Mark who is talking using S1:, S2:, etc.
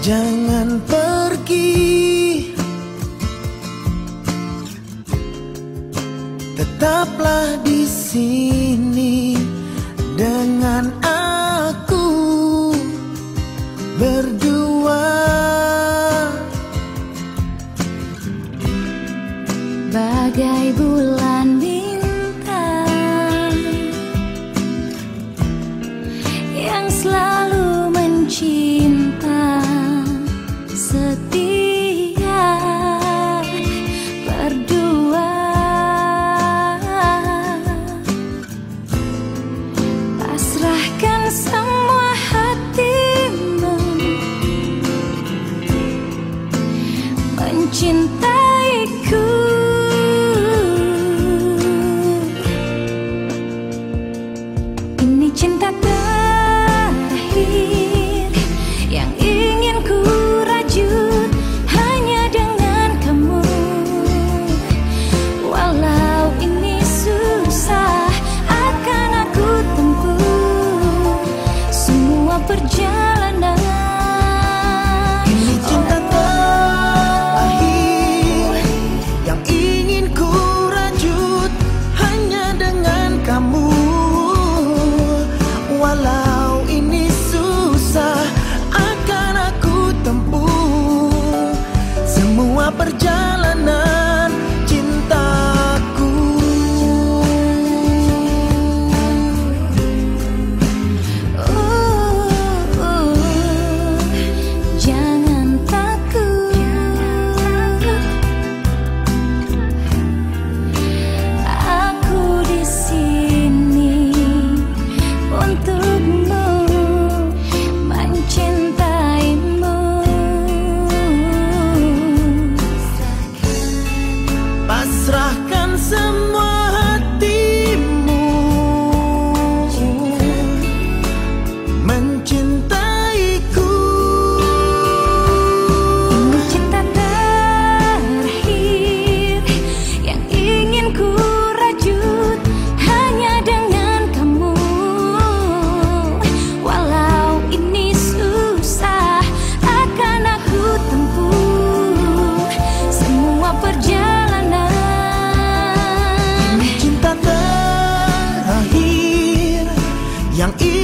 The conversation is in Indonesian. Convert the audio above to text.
S1: Jangan pergi. Tetaplah di sini dengan 样一